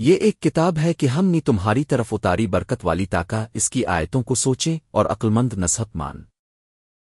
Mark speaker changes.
Speaker 1: یہ ایک کتاب ہے کہ ہم نے تمہاری طرف اتاری برکت والی تاکہ اس کی آیتوں کو سوچیں اور عقلمند نصحت مان۔